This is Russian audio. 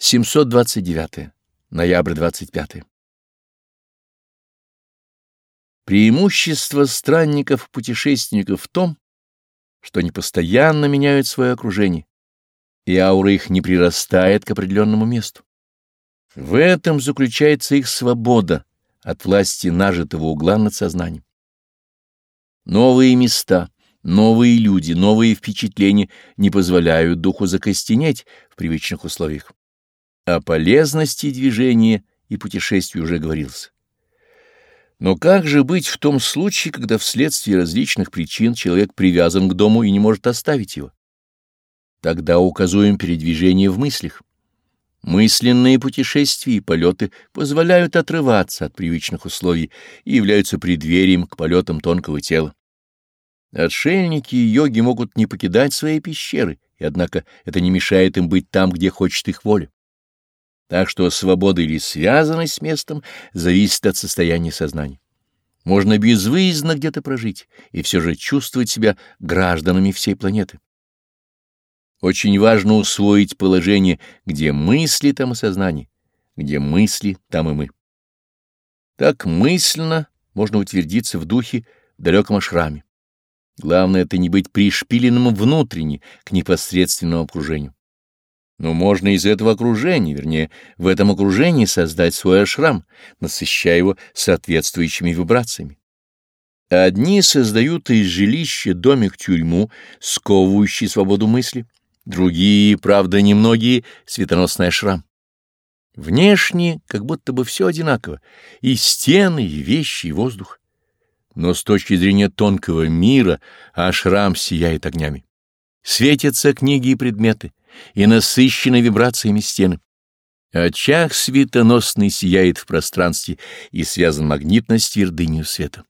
729. Ноябрь 25. Преимущество странников-путешественников в том, что они постоянно меняют свое окружение, и аура их не прирастает к определенному месту. В этом заключается их свобода от власти нажитого угла над сознанием. Новые места, новые люди, новые впечатления не позволяют духу закостенеть в привычных условиях. О полезности движения и путешествий уже говорился. Но как же быть в том случае, когда вследствие различных причин человек привязан к дому и не может оставить его? Тогда указуем передвижение в мыслях. Мысленные путешествия и полеты позволяют отрываться от привычных условий и являются преддверием к полетам тонкого тела. Отшельники и йоги могут не покидать свои пещеры, и однако это не мешает им быть там, где хочет их воля. Так что свобода или связанность с местом зависит от состояния сознания. Можно безвыездно где-то прожить и все же чувствовать себя гражданами всей планеты. Очень важно усвоить положение, где мысли, там и сознание, где мысли, там и мы. Так мысленно можно утвердиться в духе в далеком ашраме. Главное — это не быть пришпиленным внутренне к непосредственному окружению. Но можно из этого окружения, вернее, в этом окружении создать свой ашрам, насыщая его соответствующими вибрациями. Одни создают из жилища домик-тюрьму, сковывающий свободу мысли, другие, правда, немногие, светоносный ашрам. Внешне как будто бы все одинаково, и стены, и вещи, и воздух. Но с точки зрения тонкого мира ашрам сияет огнями. Светятся книги и предметы, и насыщены вибрациями стены. Очаг светоносный сияет в пространстве и связан магнитностью твердынью света.